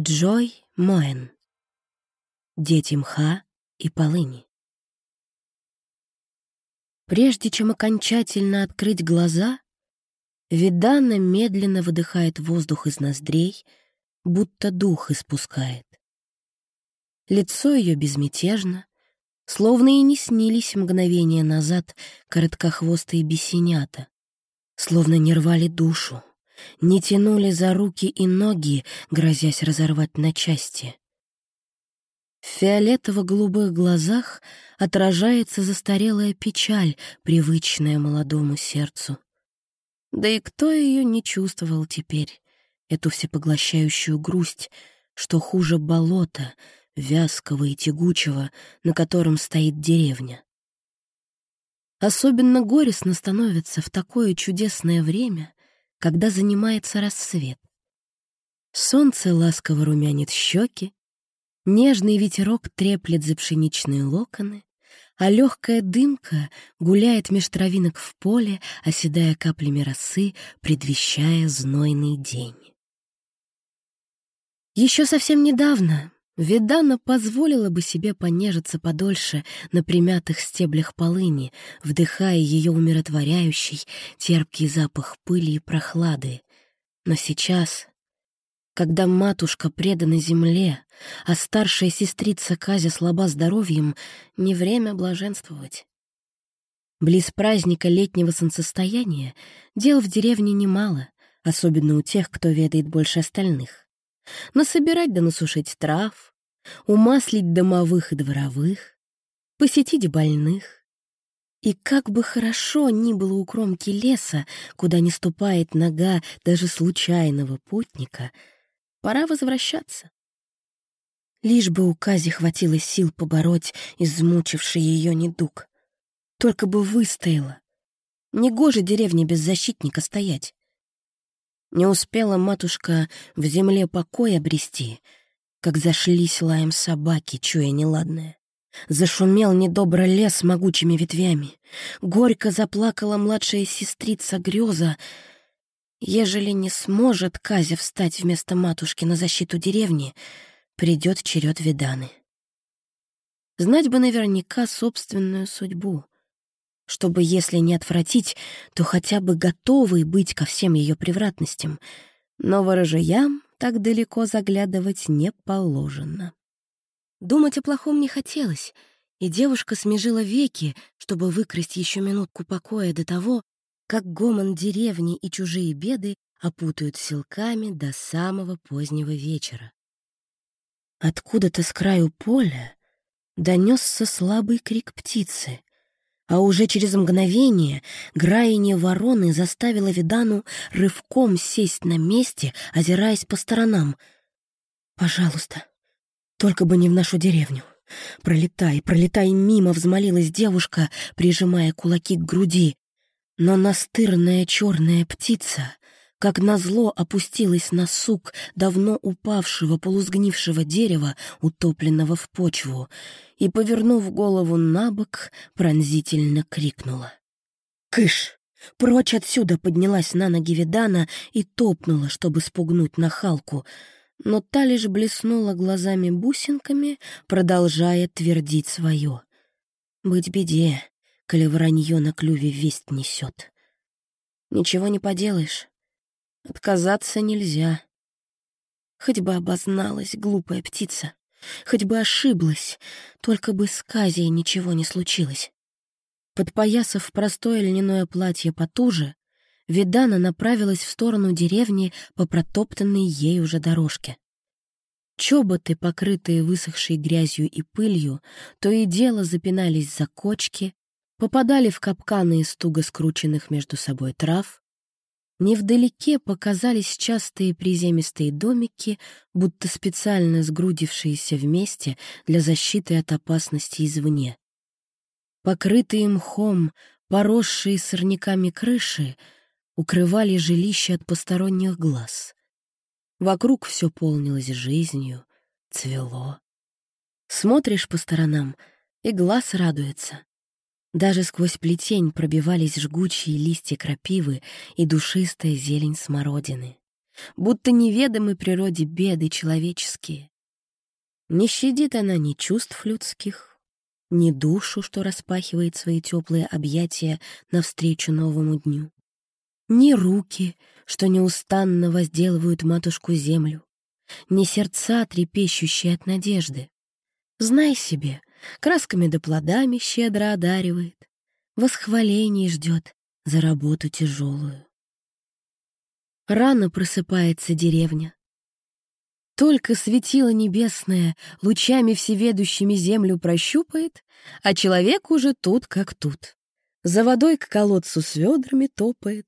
Джой Моэн. Дети мха и полыни. Прежде чем окончательно открыть глаза, Видана медленно выдыхает воздух из ноздрей, будто дух испускает. Лицо ее безмятежно, словно и не снились мгновение назад короткохвостые бесенята, словно не рвали душу, не тянули за руки и ноги, грозясь разорвать на части. В фиолетово-голубых глазах отражается застарелая печаль, привычная молодому сердцу. Да и кто ее не чувствовал теперь, эту всепоглощающую грусть, что хуже болота, вязкого и тягучего, на котором стоит деревня. Особенно горестно становится в такое чудесное время, когда занимается рассвет. Солнце ласково румянит щеки, нежный ветерок треплет за пшеничные локоны, а легкая дымка гуляет меж травинок в поле, оседая каплями росы, предвещая знойный день. Еще совсем недавно Видана позволила бы себе понежиться подольше на примятых стеблях полыни, вдыхая ее умиротворяющий, терпкий запах пыли и прохлады. Но сейчас, когда матушка предана земле, а старшая сестрица Казя слаба здоровьем, не время блаженствовать. Близ праздника летнего солнцестояния дел в деревне немало, особенно у тех, кто ведает больше остальных насобирать да насушить трав, умаслить домовых и дворовых, посетить больных. И как бы хорошо ни было у кромки леса, куда не ступает нога даже случайного путника, пора возвращаться. Лишь бы у Кази хватило сил побороть измучивший ее недуг. Только бы выстояла. Негоже деревне без защитника стоять. Не успела матушка в земле покой обрести, как зашлись лаем собаки, чуя неладное. Зашумел недобро лес могучими ветвями. Горько заплакала младшая сестрица Грёза. Ежели не сможет Казя встать вместо матушки на защиту деревни, придет черед Виданы. Знать бы наверняка собственную судьбу — чтобы, если не отвратить, то хотя бы готовый быть ко всем ее превратностям. Но ворожаям так далеко заглядывать не положено. Думать о плохом не хотелось, и девушка смежила веки, чтобы выкрасть еще минутку покоя до того, как гомон деревни и чужие беды опутают силками до самого позднего вечера. Откуда-то с краю поля донесся слабый крик птицы, а уже через мгновение граяние вороны заставило Видану рывком сесть на месте, озираясь по сторонам. «Пожалуйста, только бы не в нашу деревню. Пролетай, пролетай мимо!» — взмолилась девушка, прижимая кулаки к груди. Но настырная черная птица как назло опустилась на сук давно упавшего полузгнившего дерева, утопленного в почву, и, повернув голову на бок, пронзительно крикнула. «Кыш!» Прочь отсюда поднялась на ноги Видана и топнула, чтобы спугнуть нахалку, но та лишь блеснула глазами бусинками, продолжая твердить свое. «Быть беде, коли вранье на клюве весть несет. Ничего не поделаешь, Отказаться нельзя. Хоть бы обозналась глупая птица, хоть бы ошиблась, только бы с Казией ничего не случилось. Подпоясав простое льняное платье потуже, Видана направилась в сторону деревни по протоптанной ей уже дорожке. Чоботы, покрытые высохшей грязью и пылью, то и дело запинались за кочки, попадали в капканы из туго скрученных между собой трав, Невдалеке показались частые приземистые домики, будто специально сгрудившиеся вместе для защиты от опасности извне. Покрытые мхом, поросшие сорняками крыши, укрывали жилище от посторонних глаз. Вокруг все полнилось жизнью, цвело. Смотришь по сторонам, и глаз радуется. Даже сквозь плетень пробивались жгучие листья крапивы и душистая зелень смородины. будто неведомы природе беды человеческие. Не щадит она ни чувств людских, ни душу, что распахивает свои теплые объятия навстречу новому дню, ни руки, что неустанно возделывают матушку землю, ни сердца, трепещущие от надежды. Знай себе, красками да плодами щедро одаривает, восхвалений ждет за работу тяжелую. Рано просыпается деревня, только светило небесное лучами всеведущими землю прощупает, а человек уже тут как тут. За водой к колодцу с ведрами топает,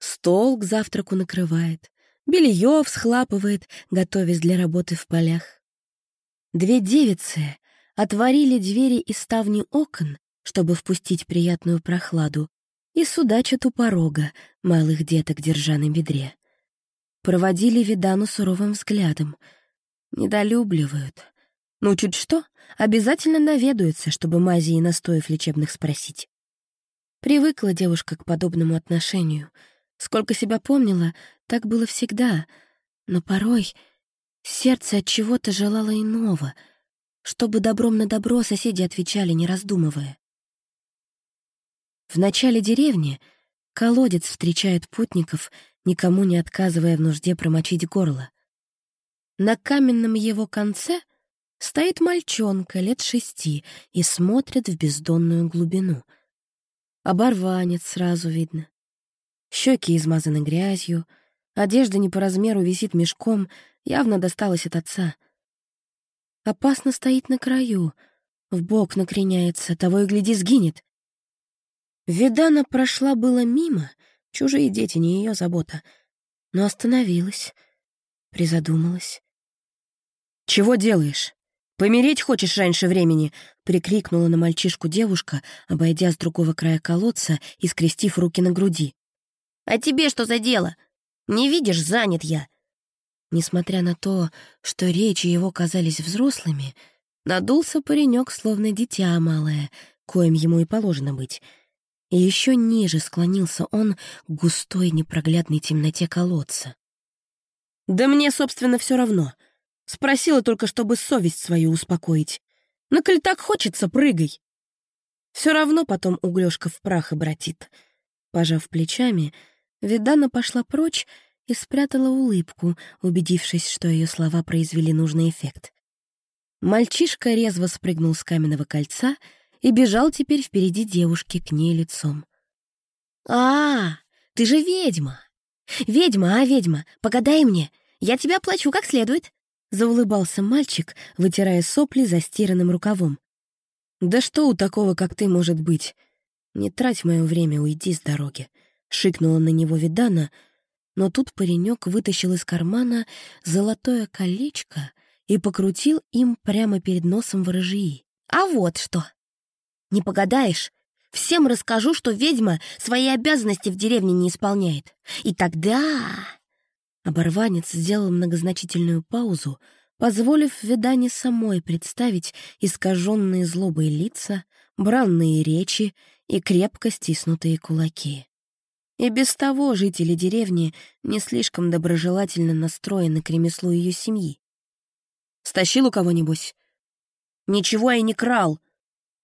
стол к завтраку накрывает, белье всхлапывает, готовясь для работы в полях. Две девицы отворили двери и ставни окон, чтобы впустить приятную прохладу, и судачат у порога, малых деток держа на бедре проводили Видану суровым взглядом. Недолюбливают. Ну, чуть что, обязательно наведаются, чтобы мази и настоев лечебных спросить. Привыкла девушка к подобному отношению. Сколько себя помнила, так было всегда. Но порой сердце от чего-то желало иного, чтобы добром на добро соседи отвечали, не раздумывая. В начале деревни колодец встречает путников — никому не отказывая в нужде промочить горло. На каменном его конце стоит мальчонка лет шести и смотрит в бездонную глубину. Оборванец сразу видно. Щеки измазаны грязью, одежда не по размеру висит мешком, явно досталась от отца. Опасно стоит на краю, в бок накреняется, того и гляди сгинет. Видана прошла было мимо — Чужие дети не ее забота. Но остановилась, призадумалась. «Чего делаешь? Помереть хочешь раньше времени?» — прикрикнула на мальчишку девушка, обойдя с другого края колодца и скрестив руки на груди. «А тебе что за дело? Не видишь, занят я!» Несмотря на то, что речи его казались взрослыми, надулся паренек, словно дитя малое, коим ему и положено быть — и еще ниже склонился он к густой непроглядной темноте колодца. «Да мне, собственно, все равно. Спросила только, чтобы совесть свою успокоить. Но коль так хочется, прыгай. Все равно потом углёшка в прах обратит». Пожав плечами, Видана пошла прочь и спрятала улыбку, убедившись, что ее слова произвели нужный эффект. Мальчишка резво спрыгнул с каменного кольца — и бежал теперь впереди девушки к ней лицом. «А, ты же ведьма! Ведьма, а, ведьма, погадай мне, я тебя плачу как следует!» Заулыбался мальчик, вытирая сопли застиранным рукавом. «Да что у такого, как ты, может быть? Не трать мое время, уйди с дороги!» Шикнула на него Видана, но тут паренек вытащил из кармана золотое колечко и покрутил им прямо перед носом ворожии. «А вот что!» Не погадаешь? Всем расскажу, что ведьма свои обязанности в деревне не исполняет. И тогда...» Оборванец сделал многозначительную паузу, позволив Ведане самой представить искаженные злобой лица, бранные речи и крепко стиснутые кулаки. И без того жители деревни не слишком доброжелательно настроены к ремеслу ее семьи. «Стащил у кого-нибудь?» «Ничего я не крал»,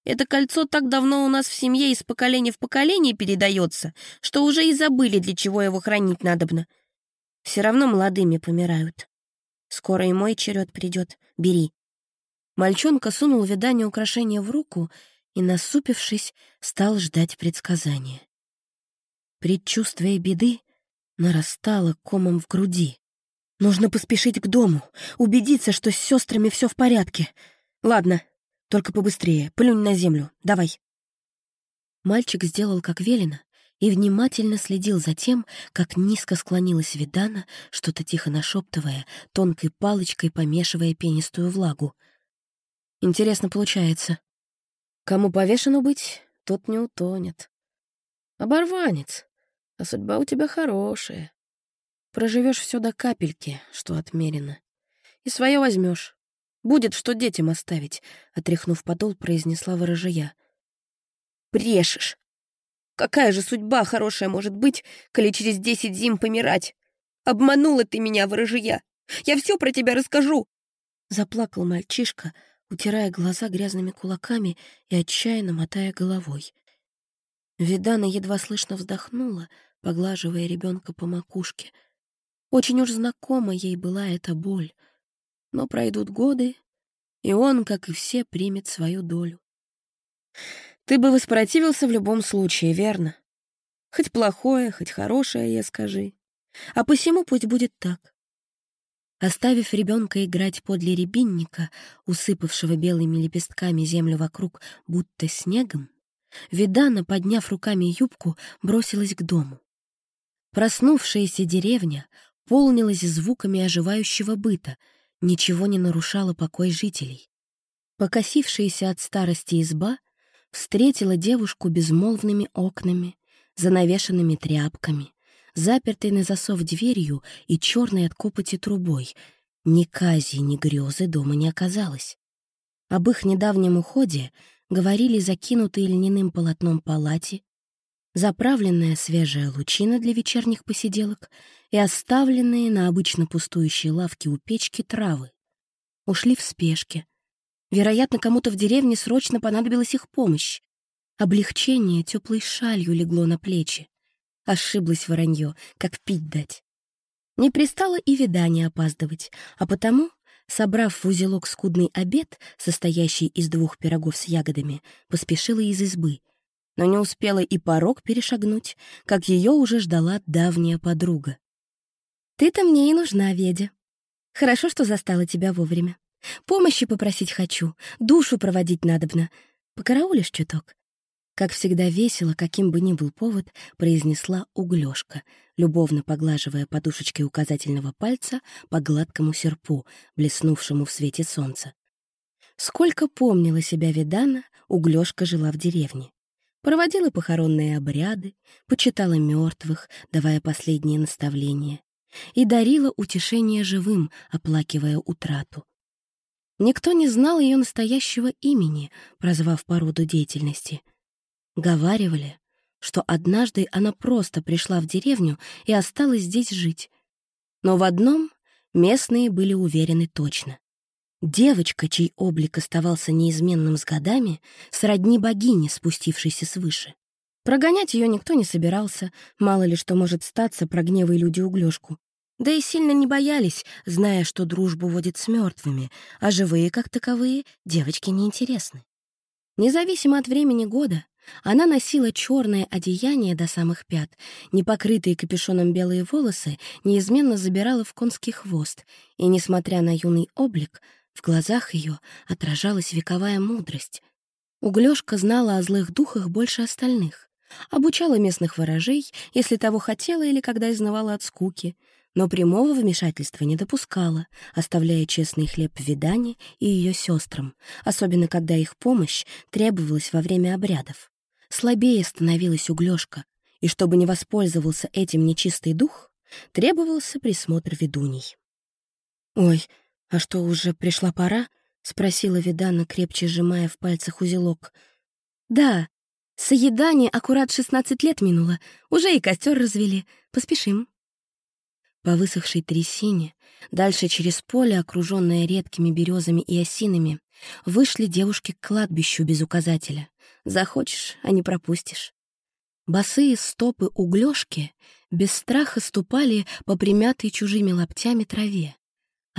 это кольцо так давно у нас в семье из поколения в поколение передается, что уже и забыли, для чего его хранить надобно. Все равно молодыми помирают. Скоро и мой черед придет. Бери. Мальчонка сунул видание украшения в руку и, насупившись, стал ждать предсказания. Предчувствие беды нарастало комом в груди. Нужно поспешить к дому, убедиться, что с сестрами все в порядке. Ладно, только побыстрее, плюнь на землю, давай. Мальчик сделал, как велено, и внимательно следил за тем, как низко склонилась Видана, что-то тихо нашептывая, тонкой палочкой помешивая пенистую влагу. Интересно получается. Кому повешено быть, тот не утонет. Оборванец, а судьба у тебя хорошая. Проживешь все до капельки, что отмерено. И свое возьмешь. Будет что детям оставить», — отряхнув подол, произнесла ворожая. «Брешешь! Какая же судьба хорошая может быть, коли через десять зим помирать? Обманула ты меня, ворожия! Я все про тебя расскажу!» Заплакал мальчишка, утирая глаза грязными кулаками и отчаянно мотая головой. Видана едва слышно вздохнула, поглаживая ребенка по макушке. Очень уж знакома ей была эта боль. Но пройдут годы, и он, как и все, примет свою долю. Ты бы воспротивился в любом случае, верно? Хоть плохое, хоть хорошее, я скажи. А посему пусть будет так. Оставив ребенка играть подле рябинника, усыпавшего белыми лепестками землю вокруг, будто снегом, Видана, подняв руками юбку, бросилась к дому. Проснувшаяся деревня полнилась звуками оживающего быта, ничего не нарушало покой жителей. Покосившаяся от старости изба встретила девушку безмолвными окнами, занавешенными тряпками, запертой на засов дверью и черной от копоти трубой. Ни кази, ни грезы дома не оказалось. Об их недавнем уходе говорили закинутые льняным полотном палати, заправленная свежая лучина для вечерних посиделок и оставленные на обычно пустующей лавке у печки травы. Ушли в спешке. Вероятно, кому-то в деревне срочно понадобилась их помощь. Облегчение теплой шалью легло на плечи. Ошиблась воронье, как пить дать. Не пристало и видание опаздывать, а потому, собрав в узелок скудный обед, состоящий из двух пирогов с ягодами, поспешила из избы, но не успела и порог перешагнуть, как ее уже ждала давняя подруга. «Ты-то мне и нужна, Ведя. Хорошо, что застала тебя вовремя. Помощи попросить хочу, душу проводить надобно. Покараулишь чуток?» Как всегда весело, каким бы ни был повод, произнесла углёшка, любовно поглаживая подушечкой указательного пальца по гладкому серпу, блеснувшему в свете солнца. Сколько помнила себя Видана, углёшка жила в деревне. Проводила похоронные обряды, почитала мертвых, давая последние наставления, и дарила утешение живым, оплакивая утрату. Никто не знал ее настоящего имени, прозвав по роду деятельности — Говаривали, что однажды она просто пришла в деревню и осталась здесь жить. Но в одном местные были уверены точно. Девочка, чей облик оставался неизменным с годами, сродни богине, спустившейся свыше. Прогонять ее никто не собирался, мало ли что может статься, прогневой люди углёшку. Да и сильно не боялись, зная, что дружбу водит с мертвыми, а живые, как таковые, девочки неинтересны. Независимо от времени года, она носила черное одеяние до самых пят, непокрытые капюшоном белые волосы неизменно забирала в конский хвост, и, несмотря на юный облик, в глазах ее отражалась вековая мудрость. Углёшка знала о злых духах больше остальных, обучала местных ворожей, если того хотела или когда изнывала от скуки, но прямого вмешательства не допускала, оставляя честный хлеб видане и ее сестрам, особенно когда их помощь требовалась во время обрядов. Слабее становилась углёшка, и чтобы не воспользовался этим нечистый дух, требовался присмотр ведуней. «Ой, а что, уже пришла пора?» — спросила Видана, крепче сжимая в пальцах узелок. «Да, соедание аккурат шестнадцать лет минуло, уже и костер развели. Поспешим». По высохшей трясине, дальше через поле, окруженное редкими березами и осинами, вышли девушки к кладбищу без указателя. Захочешь, а не пропустишь. Босые стопы углёшки без страха ступали по примятой чужими лаптями траве,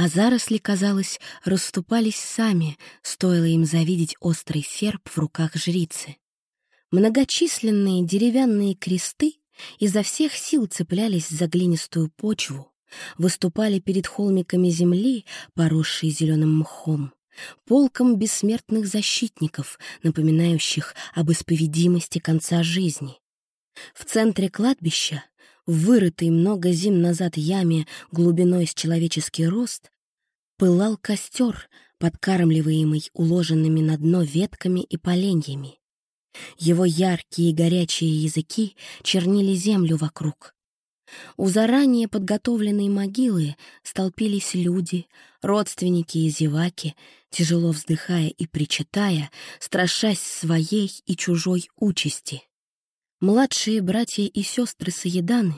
а заросли, казалось, расступались сами, стоило им завидеть острый серп в руках жрицы. Многочисленные деревянные кресты изо всех сил цеплялись за глинистую почву, выступали перед холмиками земли, поросшей зеленым мхом, полком бессмертных защитников, напоминающих об исповедимости конца жизни. В центре кладбища, в вырытой много зим назад яме глубиной с человеческий рост, пылал костер, подкармливаемый уложенными на дно ветками и поленьями. Его яркие горячие языки чернили землю вокруг. У заранее подготовленной могилы столпились люди, родственники и зеваки, тяжело вздыхая и причитая, страшась своей и чужой участи. Младшие братья и сестры Саеданы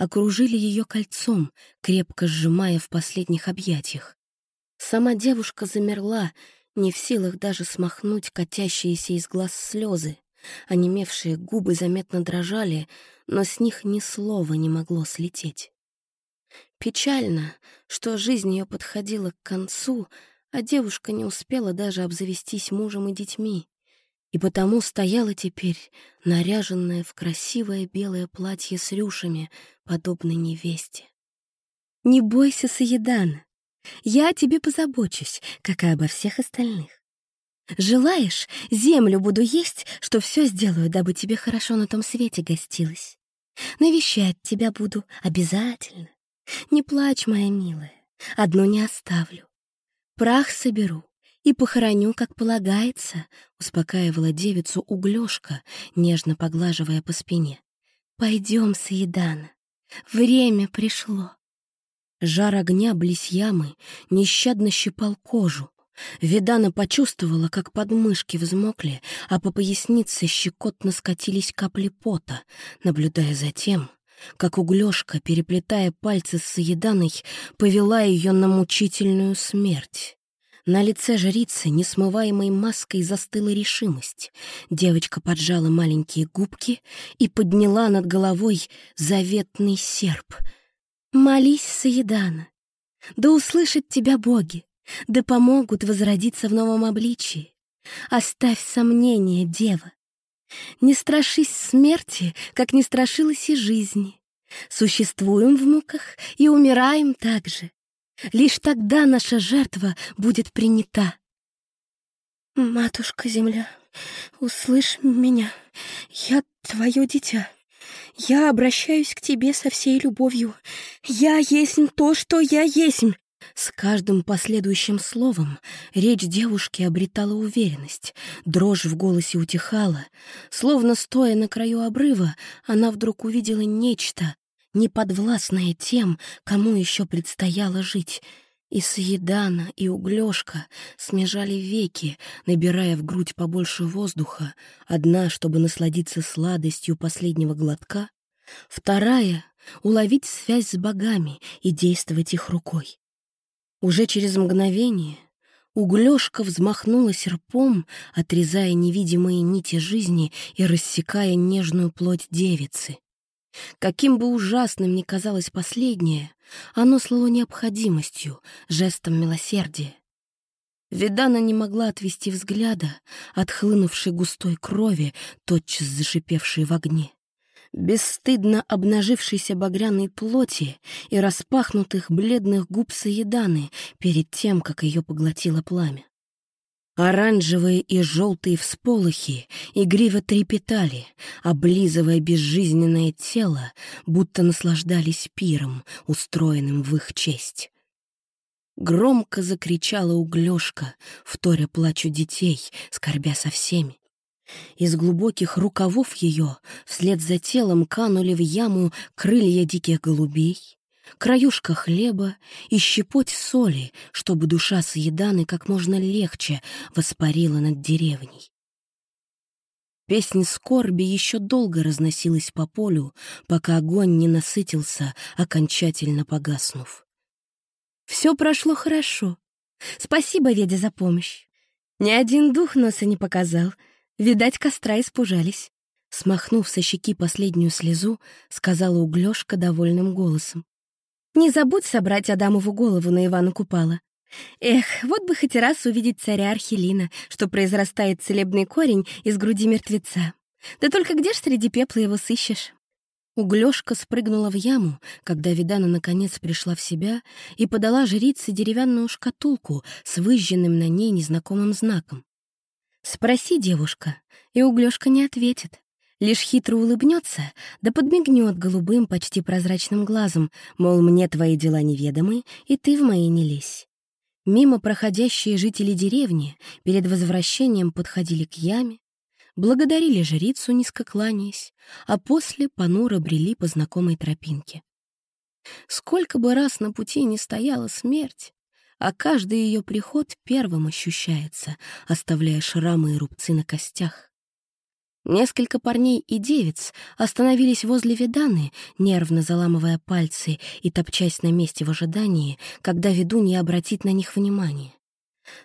окружили ее кольцом, крепко сжимая в последних объятиях. Сама девушка замерла, не в силах даже смахнуть катящиеся из глаз слезы. Онемевшие губы заметно дрожали, но с них ни слова не могло слететь. Печально, что жизнь ее подходила к концу, а девушка не успела даже обзавестись мужем и детьми, и потому стояла теперь, наряженная в красивое белое платье с рюшами, подобной невесте. «Не бойся, Саедана, я о тебе позабочусь, как и обо всех остальных. Желаешь, землю буду есть, что все сделаю, дабы тебе хорошо на том свете гостилось. Навещать тебя буду обязательно. Не плачь, моя милая, одну не оставлю. Прах соберу и похороню, как полагается, успокаивала девицу углёшка, нежно поглаживая по спине. Пойдем, Саидана, время пришло. Жар огня близ ямы нещадно щипал кожу. Видана почувствовала, как подмышки взмокли, а по пояснице щекотно скатились капли пота, наблюдая за тем, как углёшка, переплетая пальцы с Саеданой, повела ее на мучительную смерть. На лице жрицы несмываемой маской застыла решимость. Девочка поджала маленькие губки и подняла над головой заветный серп. «Молись, Саедана, да услышат тебя боги, да помогут возродиться в новом обличии. Оставь сомнения, дева. Не страшись смерти, как не страшилась и жизни. Существуем в муках и умираем также. Лишь тогда наша жертва будет принята. Матушка-земля, услышь меня. Я твое дитя. Я обращаюсь к тебе со всей любовью. Я есть то, что я есть. С каждым последующим словом речь девушки обретала уверенность, дрожь в голосе утихала. Словно стоя на краю обрыва, она вдруг увидела нечто, неподвластная тем, кому еще предстояло жить. И Саедана, и Углёшка смежали веки, набирая в грудь побольше воздуха, одна, чтобы насладиться сладостью последнего глотка, вторая — уловить связь с богами и действовать их рукой. Уже через мгновение Углёшка взмахнула серпом, отрезая невидимые нити жизни и рассекая нежную плоть девицы. Каким бы ужасным ни казалось последнее, оно слало необходимостью, жестом милосердия. Видана не могла отвести взгляда от хлынувшей густой крови, тотчас зашипевшей в огне, бесстыдно обнажившейся багряной плоти и распахнутых бледных губ Саеданы перед тем, как ее поглотило пламя. Оранжевые и желтые всполохи игриво трепетали, облизывая безжизненное тело, будто наслаждались пиром, устроенным в их честь. Громко закричала углёшка, вторя плачу детей, скорбя со всеми. Из глубоких рукавов ее вслед за телом канули в яму крылья диких голубей, краюшка хлеба и щепоть соли, чтобы душа съеданы как можно легче воспарила над деревней. Песнь скорби еще долго разносилась по полю, пока огонь не насытился, окончательно погаснув. Все прошло хорошо. Спасибо, Веде, за помощь. Ни один дух носа не показал. Видать, костра испужались. Смахнув со щеки последнюю слезу, сказала Углёшка довольным голосом. Не забудь собрать Адамову голову на Ивана Купала. Эх, вот бы хоть раз увидеть царя Архилина, что произрастает целебный корень из груди мертвеца. Да только где ж среди пепла его сыщешь? Углёшка спрыгнула в яму, когда Видана наконец пришла в себя и подала жрице деревянную шкатулку с выжженным на ней незнакомым знаком. «Спроси, девушка», и Углёшка не ответит. Лишь хитро улыбнется, да подмигнет голубым, почти прозрачным глазом, мол, мне твои дела неведомы, и ты в мои не лезь. Мимо проходящие жители деревни перед возвращением подходили к яме, благодарили жрицу, низко кланяясь, а после понуро брели по знакомой тропинке. Сколько бы раз на пути не стояла смерть, а каждый ее приход первым ощущается, оставляя шрамы и рубцы на костях. Несколько парней и девиц остановились возле Веданы, нервно заламывая пальцы и топчась на месте в ожидании, когда ведунья обратит на них внимание.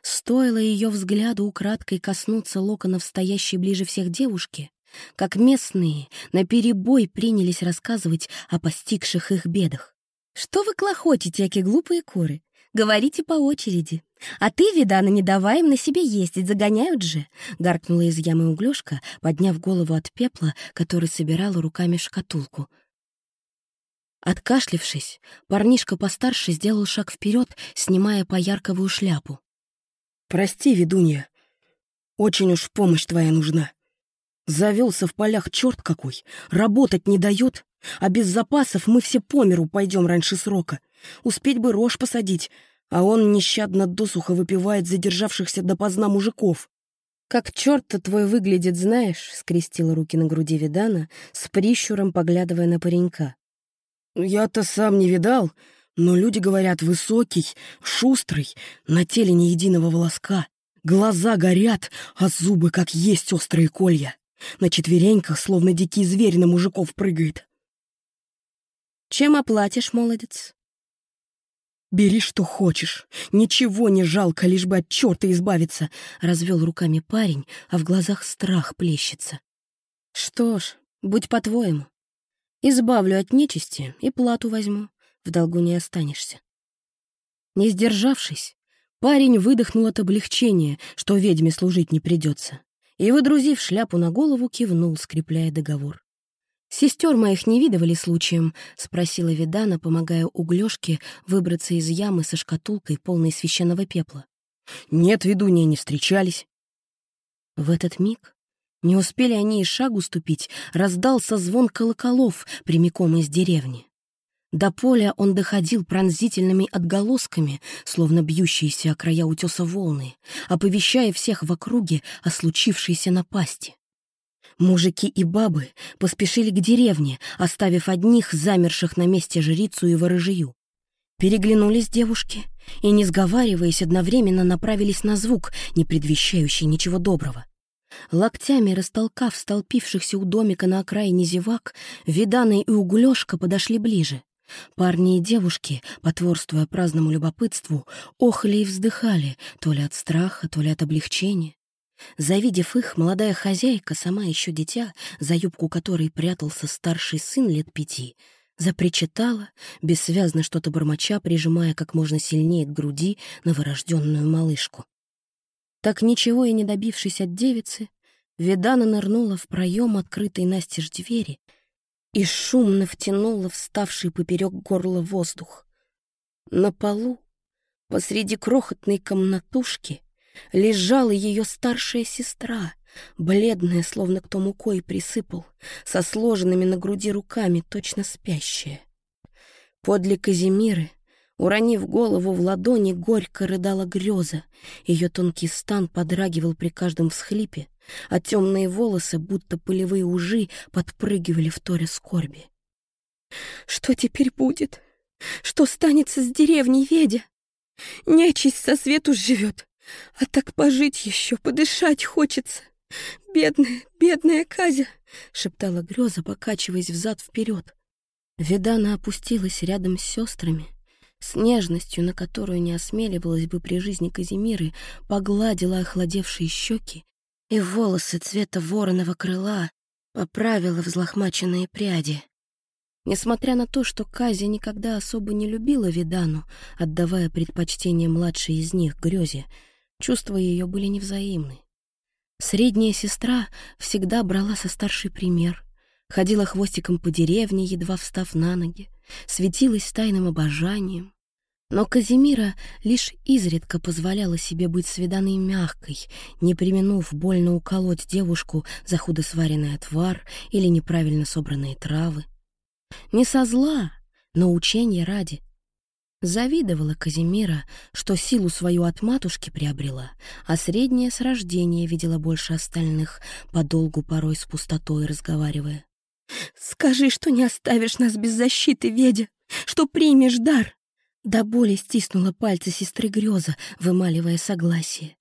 Стоило ее взгляду украдкой коснуться локонов стоящей ближе всех девушки, как местные наперебой принялись рассказывать о постигших их бедах. «Что вы клохотите, аки глупые куры? Говорите по очереди. А ты, Видана, не давай им на себе ездить, загоняют же!» — гаркнула из ямы углёшка, подняв голову от пепла, который собирала руками шкатулку. Откашлившись, парнишка постарше сделал шаг вперед, снимая поярковую шляпу. «Прости, ведунья, очень уж помощь твоя нужна. Завелся в полях черт какой, работать не дает, а без запасов мы все по миру пойдем раньше срока. Успеть бы рожь посадить, а он нещадно досуха выпивает задержавшихся допоздна мужиков. «Как черт-то твой выглядит, знаешь?» — скрестила руки на груди Видана, с прищуром поглядывая на паренька. «Я-то сам не видал, но люди говорят, высокий, шустрый, на теле ни единого волоска. Глаза горят, а зубы, как есть острые колья. На четвереньках, словно дикий зверь, на мужиков прыгает. «Чем оплатишь, молодец?» «Бери, что хочешь. Ничего не жалко, лишь бы от черта избавиться», — развел руками парень, а в глазах страх плещется. «Что ж, будь по-твоему. Избавлю от нечисти и плату возьму. В долгу не останешься». Не сдержавшись, парень выдохнул от облегчения, что ведьме служить не придется, и, выдрузив шляпу на голову, кивнул, скрепляя договор. «Сестер моих не видывали случаем?» — спросила Видана, помогая углёшке выбраться из ямы со шкатулкой, полной священного пепла. «Нет, ведунья, не встречались». В этот миг не успели они и шагу ступить, раздался звон колоколов прямиком из деревни. До поля он доходил пронзительными отголосками, словно бьющиеся о края утеса волны, оповещая всех в округе о случившейся напасти. Мужики и бабы поспешили к деревне, оставив одних замерших на месте жрицу и ворожию. Переглянулись девушки и, не сговариваясь, одновременно направились на звук, не предвещающий ничего доброго. Локтями растолкав столпившихся у домика на окраине зевак, Видана и Углёшка подошли ближе. Парни и девушки, потворствуя праздному любопытству, охали и вздыхали, то ли от страха, то ли от облегчения. Завидев их, молодая хозяйка, сама еще дитя, за юбку которой прятался старший сын лет пяти, запричитала, бессвязно что-то бормоча, прижимая как можно сильнее к груди новорожденную малышку. Так ничего и не добившись от девицы, Видана нырнула в проем открытой настежь двери и шумно втянула вставший поперек горла воздух. На полу, посреди крохотной комнатушки, лежала ее старшая сестра, бледная, словно кто мукой присыпал, со сложенными на груди руками, точно спящая. Подле Казимиры, уронив голову в ладони, горько рыдала греза. Ее тонкий стан подрагивал при каждом всхлипе, а темные волосы, будто пылевые ужи, подпрыгивали в торе скорби. «Что теперь будет? Что станется с деревней Ведя? Нечисть со свету живет, а так пожить еще, подышать хочется. Бедная, бедная Казя!» — шептала греза, покачиваясь взад-вперед. Видана опустилась рядом с сестрами, с нежностью, на которую не осмеливалась бы при жизни Казимиры, погладила охладевшие щеки и волосы цвета вороного крыла поправила взлохмаченные пряди. Несмотря на то, что Казя никогда особо не любила Видану, отдавая предпочтение младшей из них, Грезе, Чувства ее были невзаимны. Средняя сестра всегда брала со старшей пример, ходила хвостиком по деревне, едва встав на ноги, светилась тайным обожанием. Но Казимира лишь изредка позволяла себе быть свиданной мягкой, не применув больно уколоть девушку за худосваренный отвар или неправильно собранные травы. Не со зла, но учения ради — Завидовала Казимира, что силу свою от матушки приобрела, а средняя с рождения видела больше остальных, подолгу порой с пустотой разговаривая. «Скажи, что не оставишь нас без защиты, Ведя, что примешь дар!» До боли стиснула пальцы сестры Грёза, вымаливая согласие.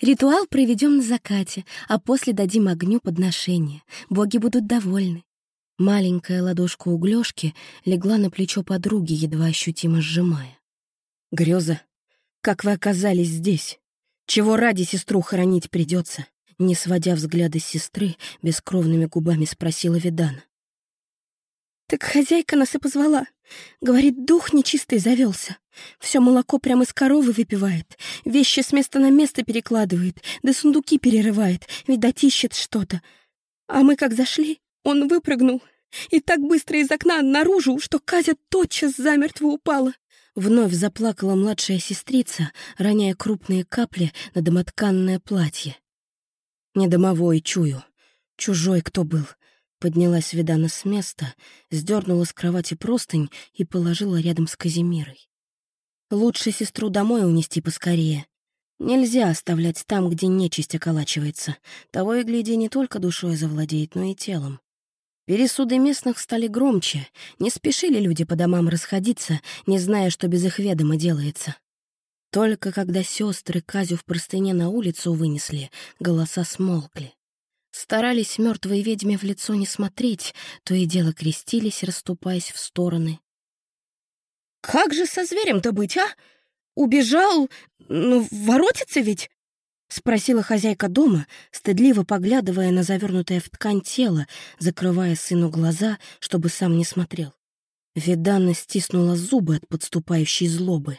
Ритуал проведем на закате, а после дадим огню подношение. Боги будут довольны. Маленькая ладошка углёшки легла на плечо подруги, едва ощутимо сжимая. «Грёза, как вы оказались здесь? Чего ради сестру хоронить придется? Не сводя взгляда с сестры, бескровными губами спросила Видана. «Так хозяйка нас и позвала. Говорит, дух нечистый завелся. Все молоко прямо из коровы выпивает, вещи с места на место перекладывает, да сундуки перерывает, видать, ищет что-то. А мы как зашли, он выпрыгнул. И так быстро из окна наружу, что Казя тотчас замертво упала. Вновь заплакала младшая сестрица, роняя крупные капли на домотканное платье. Не домовой, чую. Чужой кто был. Поднялась Видана с места, сдернула с кровати простынь и положила рядом с Казимирой. Лучше сестру домой унести поскорее. Нельзя оставлять там, где нечисть околачивается. Того и гляди, не только душой завладеет, но и телом. Пересуды местных стали громче. Не спешили люди по домам расходиться, не зная, что без их ведома делается. Только когда сестры Казю в простыне на улицу вынесли, голоса смолкли. Старались мертвой ведьме в лицо не смотреть, то и дело крестились, расступаясь в стороны. «Как же со зверем-то быть, а? Убежал? Ну, воротится ведь?» — спросила хозяйка дома, стыдливо поглядывая на завернутое в ткань тело, закрывая сыну глаза, чтобы сам не смотрел. Видана стиснула зубы от подступающей злобы.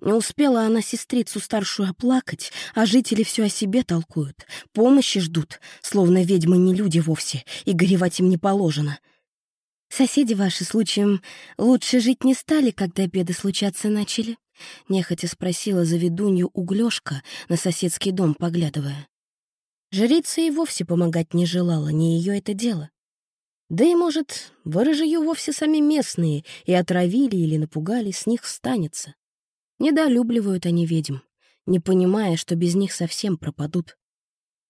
Не успела она сестрицу старшую оплакать, а жители все о себе толкуют. Помощи ждут, словно ведьмы не люди вовсе, и горевать им не положено. «Соседи ваши, случаем, лучше жить не стали, когда беды случаться начали?» — нехотя спросила за ведунью углёшка, на соседский дом поглядывая. Жрица и вовсе помогать не желала, не ее это дело. Да и, может, ворожию вовсе сами местные и отравили или напугали, с них станется. Недолюбливают они ведьм, не понимая, что без них совсем пропадут.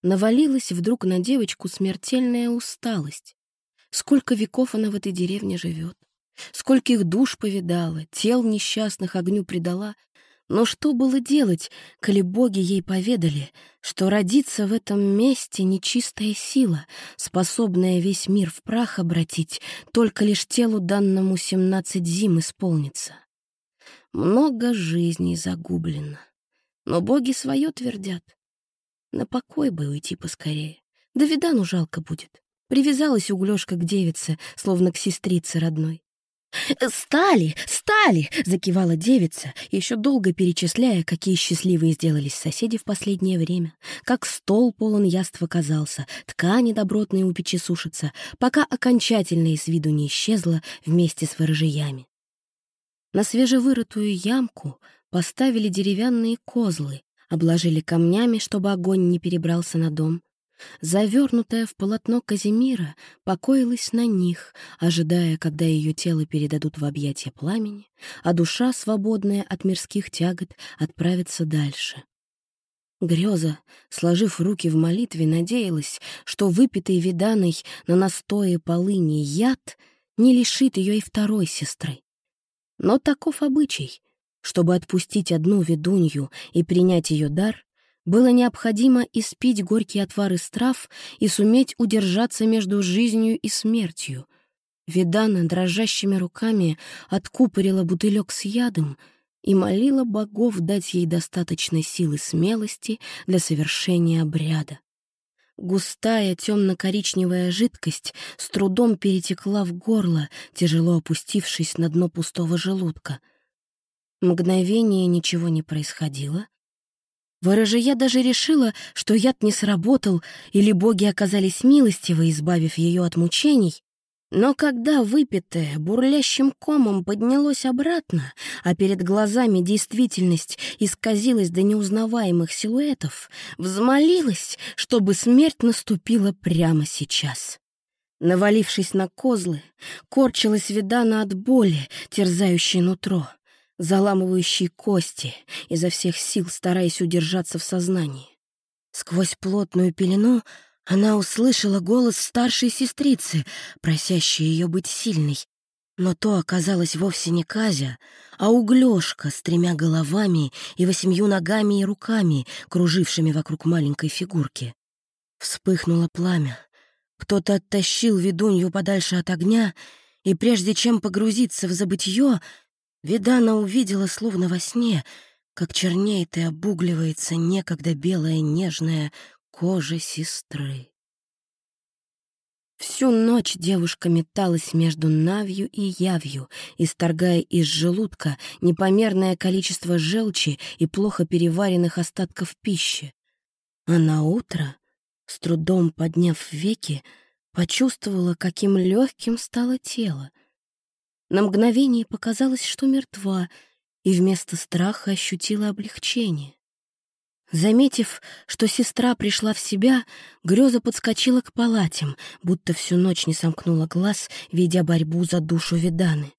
Навалилась вдруг на девочку смертельная усталость. Сколько веков она в этой деревне живет, скольких душ повидала, тел несчастных огню предала. Но что было делать, коли боги ей поведали, что родиться в этом месте нечистая сила, способная весь мир в прах обратить, только лишь телу данному семнадцать зим исполнится? Много жизней загублено. Но боги свое твердят. На покой бы уйти поскорее. Да видану жалко будет. Привязалась углёшка к девице, словно к сестрице родной. «Стали! Стали!» — закивала девица, еще долго перечисляя, какие счастливые сделались соседи в последнее время, как стол полон яств оказался, ткани добротные у печи сушатся, пока окончательно из виду не исчезла вместе с ворожиями. На свежевырытую ямку поставили деревянные козлы, обложили камнями, чтобы огонь не перебрался на дом. Завернутая в полотно Казимира покоилась на них, ожидая, когда ее тело передадут в объятия пламени, а душа, свободная от мирских тягот, отправится дальше. Греза, сложив руки в молитве, надеялась, что выпитый виданой на настое полыни яд не лишит ее и второй сестры. Но таков обычай. Чтобы отпустить одну ведунью и принять ее дар, было необходимо испить горький отвар из трав и суметь удержаться между жизнью и смертью. Видана дрожащими руками откупорила бутылек с ядом и молила богов дать ей достаточной силы смелости для совершения обряда. Густая темно-коричневая жидкость с трудом перетекла в горло, тяжело опустившись на дно пустого желудка. Мгновение ничего не происходило. Ворожая даже решила, что яд не сработал, или боги оказались милостивы, избавив ее от мучений, но когда выпитое бурлящим комом поднялось обратно, а перед глазами действительность исказилась до неузнаваемых силуэтов, взмолилась, чтобы смерть наступила прямо сейчас. Навалившись на козлы, корчилась видана от боли, терзающей нутро, заламывающей кости, изо всех сил стараясь удержаться в сознании. Сквозь плотную пелену она услышала голос старшей сестрицы, просящей ее быть сильной. Но то оказалось вовсе не Казя, а углёшка с тремя головами и восемью ногами и руками, кружившими вокруг маленькой фигурки. Вспыхнуло пламя. Кто-то оттащил ведунью подальше от огня, и прежде чем погрузиться в забытье, Видана увидела, словно во сне, как чернеет и обугливается некогда белая нежная кожа сестры. Всю ночь девушка металась между навью и явью, исторгая из желудка непомерное количество желчи и плохо переваренных остатков пищи. А на утро, с трудом подняв веки, почувствовала, каким легким стало тело. На мгновение показалось, что мертва, и вместо страха ощутила облегчение. Заметив, что сестра пришла в себя, греза подскочила к палатям, будто всю ночь не сомкнула глаз, видя борьбу за душу Виданы.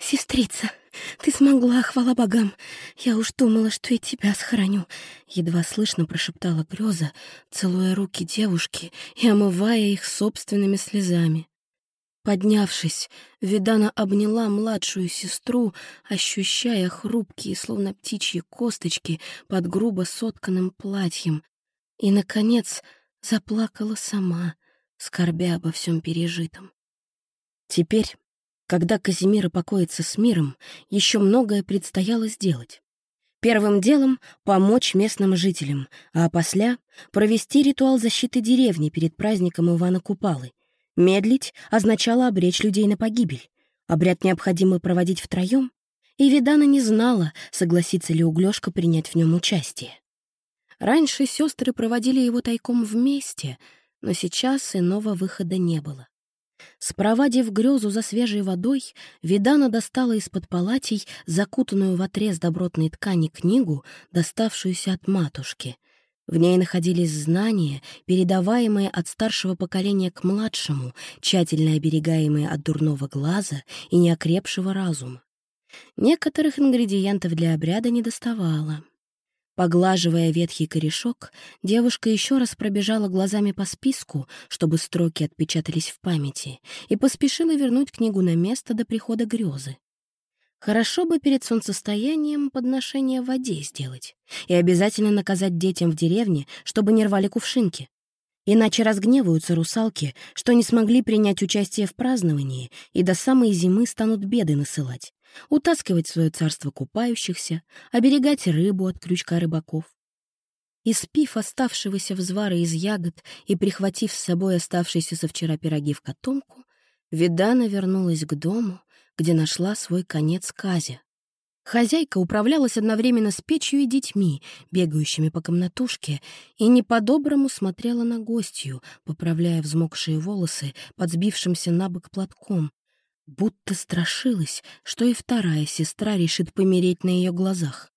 «Сестрица, ты смогла, хвала богам! Я уж думала, что и тебя схороню!» Едва слышно прошептала греза, целуя руки девушки и омывая их собственными слезами. Поднявшись, Видана обняла младшую сестру, ощущая хрупкие, словно птичьи косточки под грубо сотканным платьем, и, наконец, заплакала сама, скорбя обо всем пережитом. Теперь, когда Казимира покоится с миром, еще многое предстояло сделать. Первым делом — помочь местным жителям, а после — провести ритуал защиты деревни перед праздником Ивана Купалы, Медлить означало обречь людей на погибель. Обряд необходимо проводить втроем, и Видана не знала, согласится ли Углёшка принять в нем участие. Раньше сестры проводили его тайком вместе, но сейчас иного выхода не было. Спровадив грезу за свежей водой, Видана достала из-под палатей закутанную в отрез добротной ткани книгу, доставшуюся от матушки, в ней находились знания, передаваемые от старшего поколения к младшему, тщательно оберегаемые от дурного глаза и неокрепшего разума. Некоторых ингредиентов для обряда не доставало. Поглаживая ветхий корешок, девушка еще раз пробежала глазами по списку, чтобы строки отпечатались в памяти, и поспешила вернуть книгу на место до прихода грезы. Хорошо бы перед солнцестоянием подношение в воде сделать и обязательно наказать детям в деревне, чтобы не рвали кувшинки. Иначе разгневаются русалки, что не смогли принять участие в праздновании и до самой зимы станут беды насылать, утаскивать свое царство купающихся, оберегать рыбу от крючка рыбаков. Испив оставшегося взвара из ягод и прихватив с собой оставшиеся со вчера пироги в котомку, Видана вернулась к дому, где нашла свой конец Казя. Хозяйка управлялась одновременно с печью и детьми, бегающими по комнатушке, и не смотрела на гостью, поправляя взмокшие волосы под сбившимся на бок платком, будто страшилась, что и вторая сестра решит помереть на ее глазах.